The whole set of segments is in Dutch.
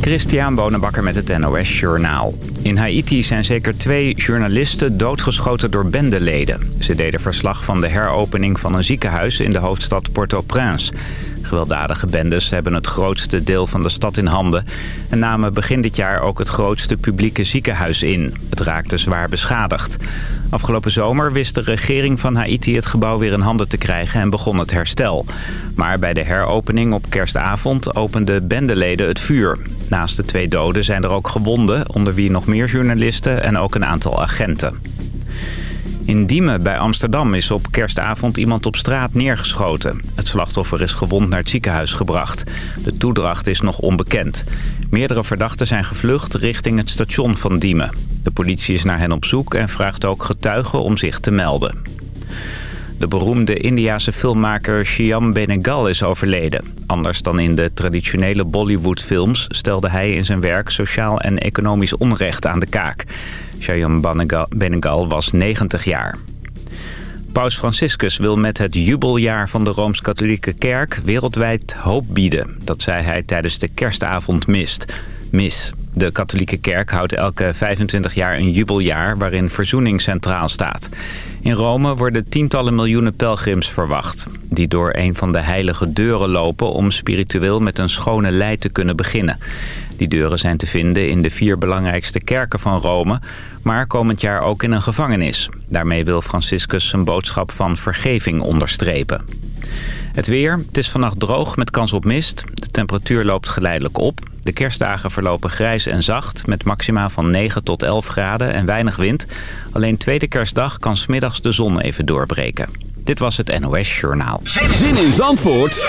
Christian Bonenbakker met het NOS Journaal. In Haiti zijn zeker twee journalisten doodgeschoten door bendeleden. Ze deden verslag van de heropening van een ziekenhuis in de hoofdstad Port-au-Prince. Gewelddadige bendes hebben het grootste deel van de stad in handen... en namen begin dit jaar ook het grootste publieke ziekenhuis in. Het raakte zwaar beschadigd. Afgelopen zomer wist de regering van Haiti het gebouw weer in handen te krijgen en begon het herstel. Maar bij de heropening op kerstavond openden bendeleden het vuur. Naast de twee doden zijn er ook gewonden, onder wie nog meer journalisten en ook een aantal agenten. In Diemen bij Amsterdam is op kerstavond iemand op straat neergeschoten. Het slachtoffer is gewond naar het ziekenhuis gebracht. De toedracht is nog onbekend. Meerdere verdachten zijn gevlucht richting het station van Diemen. De politie is naar hen op zoek en vraagt ook getuigen om zich te melden. De beroemde Indiase filmmaker Shyam Benegal is overleden. Anders dan in de traditionele Bollywood-films stelde hij in zijn werk sociaal en economisch onrecht aan de kaak. Shyam Benegal was 90 jaar. Paus Franciscus wil met het jubeljaar van de Rooms-Katholieke Kerk wereldwijd hoop bieden. Dat zei hij tijdens de kerstavond mist. Mis. De katholieke kerk houdt elke 25 jaar een jubeljaar waarin verzoening centraal staat. In Rome worden tientallen miljoenen pelgrims verwacht... die door een van de heilige deuren lopen om spiritueel met een schone lei te kunnen beginnen. Die deuren zijn te vinden in de vier belangrijkste kerken van Rome... maar komend jaar ook in een gevangenis. Daarmee wil Franciscus zijn boodschap van vergeving onderstrepen. Het weer. Het is vannacht droog met kans op mist. De temperatuur loopt geleidelijk op. De kerstdagen verlopen grijs en zacht met maxima van 9 tot 11 graden en weinig wind. Alleen tweede kerstdag kan smiddags de zon even doorbreken. Dit was het NOS Journaal. Zin in Zandvoort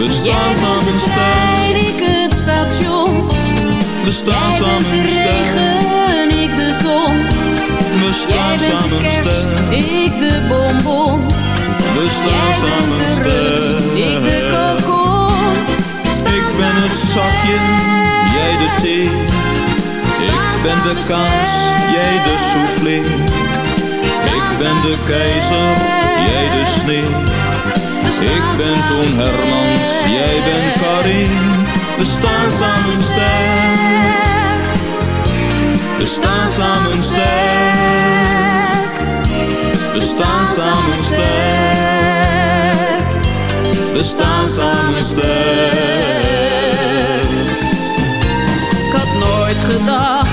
We staan Jij samen bent de sterk. ik het station. We staan samen de regen, ik de ton. We Jij staan bent de kerst, ik de bonbon. We Jij staan samen de rust, ik de kokon. Ik ben het zakje, jij de thee. Ik ben de kaas, jij de soufflé. Ik ben de keizer, jij de sneeuw. Ik ben Toon Hermans, jij bent Karin. We staan samen sterk. We staan samen sterk. We staan samen sterk. We staan samen sterk. Ik had nooit gedacht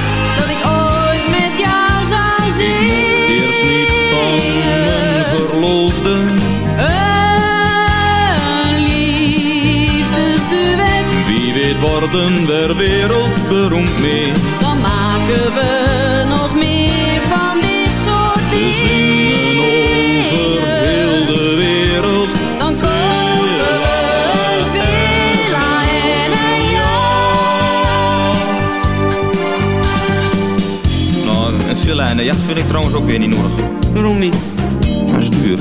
worden we wereldberoemd mee. dan maken we nog meer van dit soort We zingen over heel dingen. de wereld. Dan kopen we een villa en een jacht. Nou, een villa en een jacht vind ik trouwens ook weer niet nodig. Waarom niet? Dat is duur.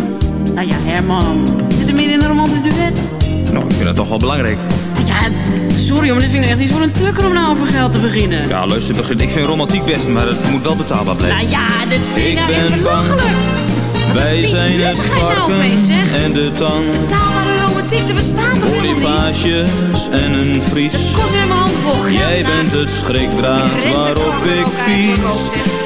Nou ja, Herman. Zit er meer in een romantisch duet? Nou, ik vind dat toch wel belangrijk. Sorry, maar dit vind ik echt niet voor een tukker om nou over geld te beginnen. Ja, luister, ik vind romantiek best, maar het moet wel betaalbaar blijven. Nou ja, dit vind ik, Ik nou ben belachelijk. Wij zijn het nou varken en de tang. Betaalbare romantiek, dat bestaat toch helemaal niet? En een vries. Het kost weer mijn. Jij bent de schrikdraad waarop ik pies.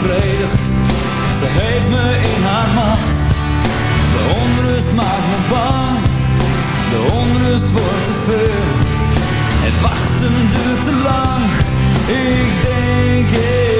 bevredigd. Ze heeft me in haar macht. De onrust maakt me bang. De onrust wordt te veel. Het wachten duurt te lang. Ik denk.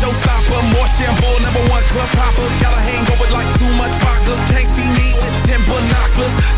club popper. More shampoo. Number one club hopper. Got a hangover like too much vodka. Can't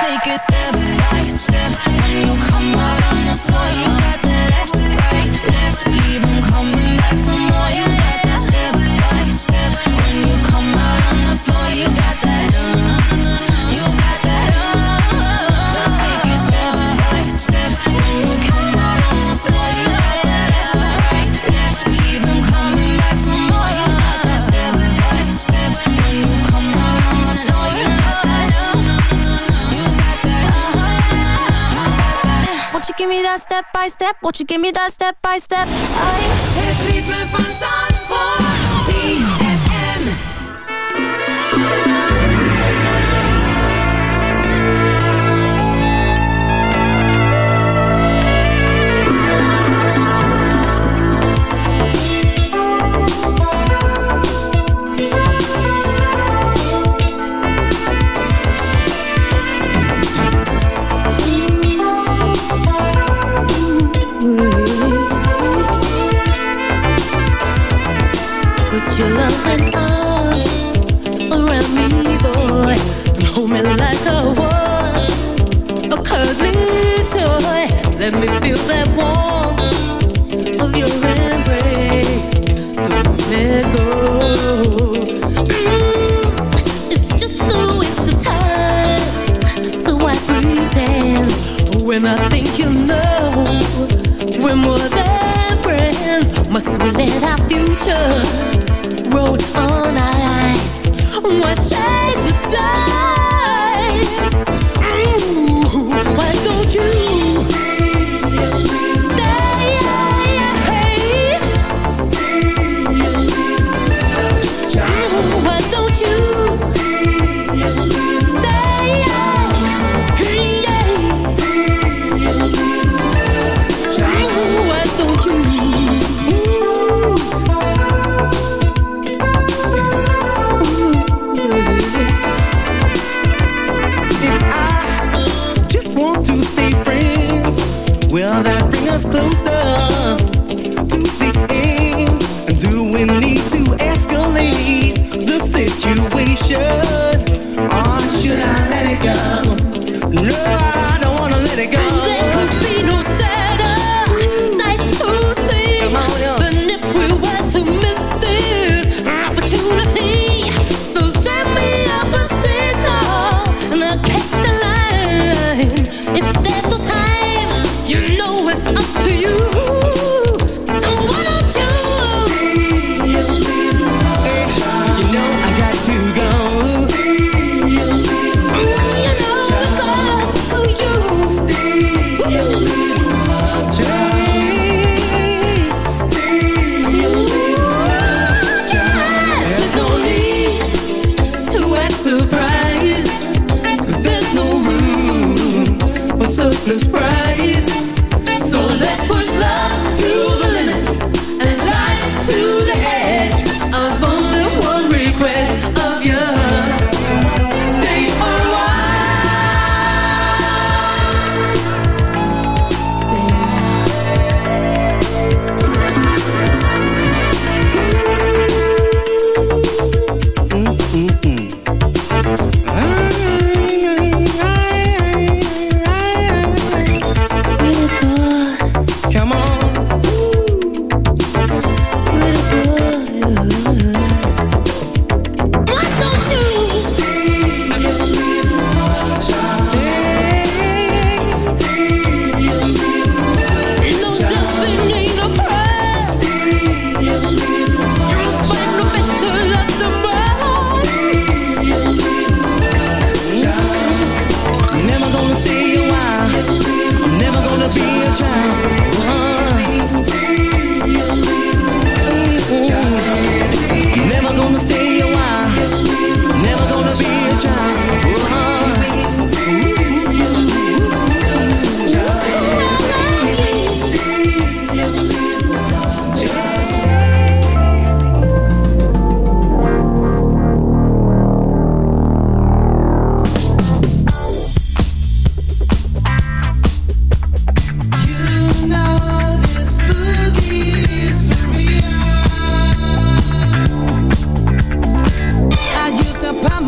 take it step by step. Give me that step by step. Won't you give me that step by step? I... Het ritme van Zandvoort. let me feel that warmth.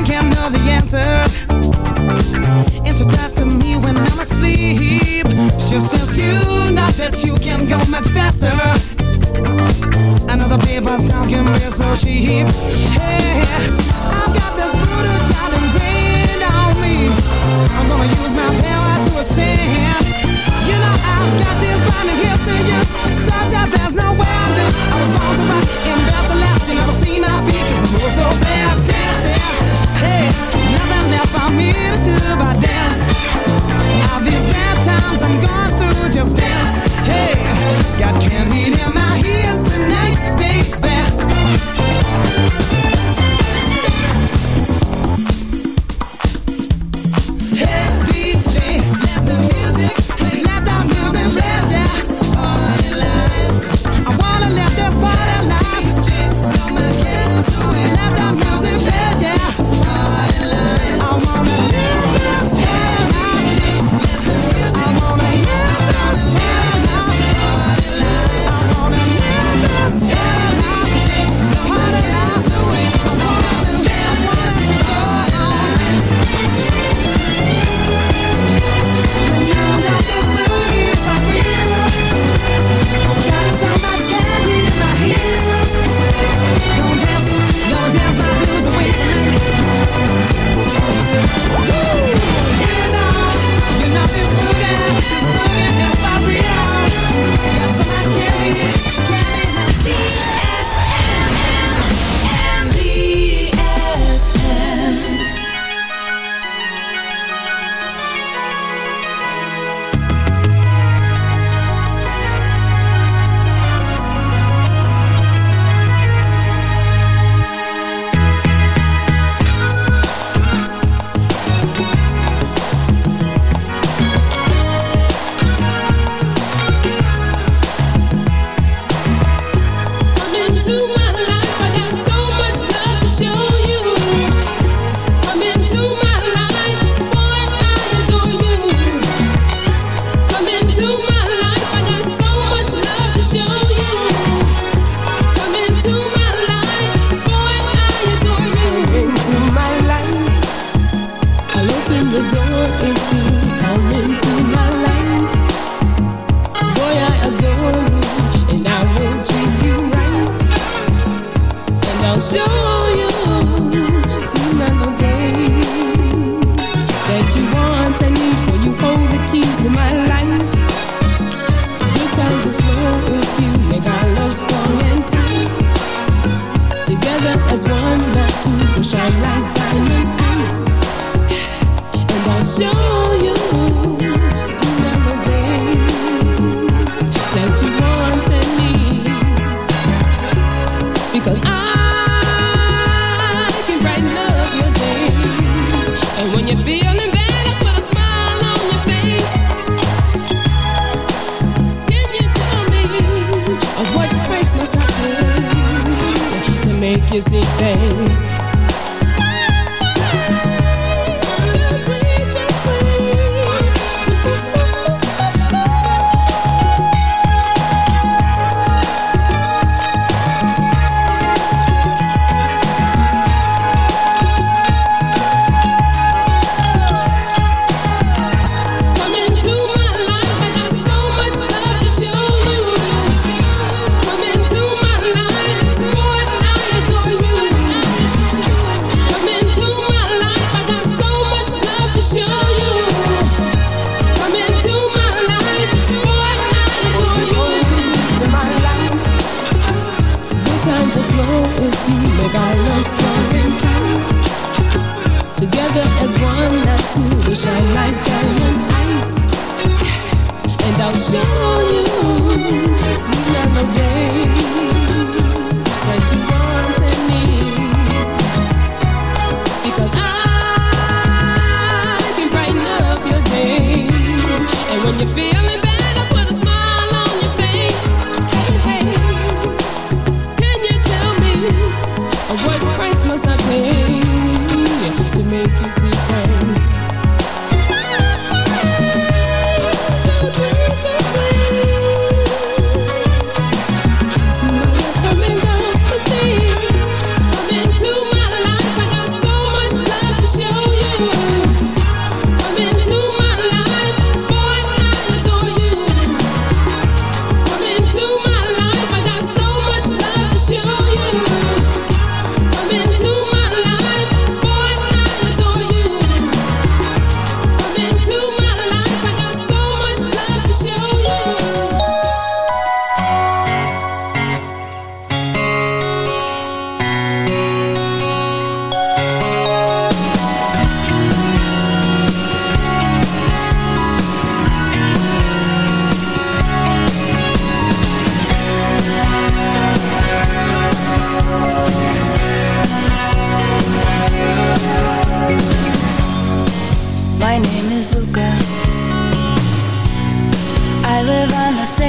wind can know the answers. Introduced to me when I'm asleep. She says you know that you can go much faster. Another paper's talking me so cheap. Hey,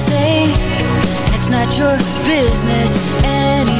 say it's not your business anymore.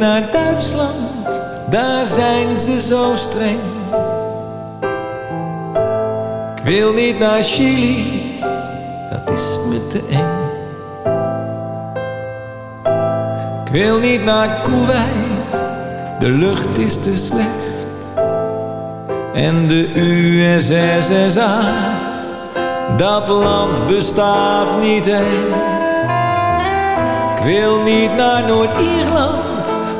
naar Duitsland, daar zijn ze zo streng. Ik wil niet naar Chili, dat is me te eng. Ik wil niet naar Kuwait, de lucht is te slecht. En de USSSA, dat land bestaat niet echt. Ik wil niet naar Noord-Ierland,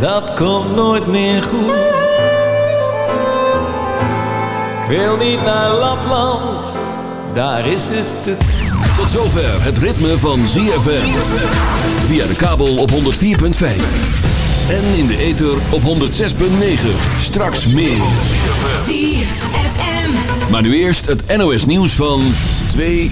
dat komt nooit meer goed. Ik wil niet naar Lapland, daar is het te... Tot zover het ritme van ZFM. Via de kabel op 104.5. En in de ether op 106.9. Straks meer. Maar nu eerst het NOS nieuws van 2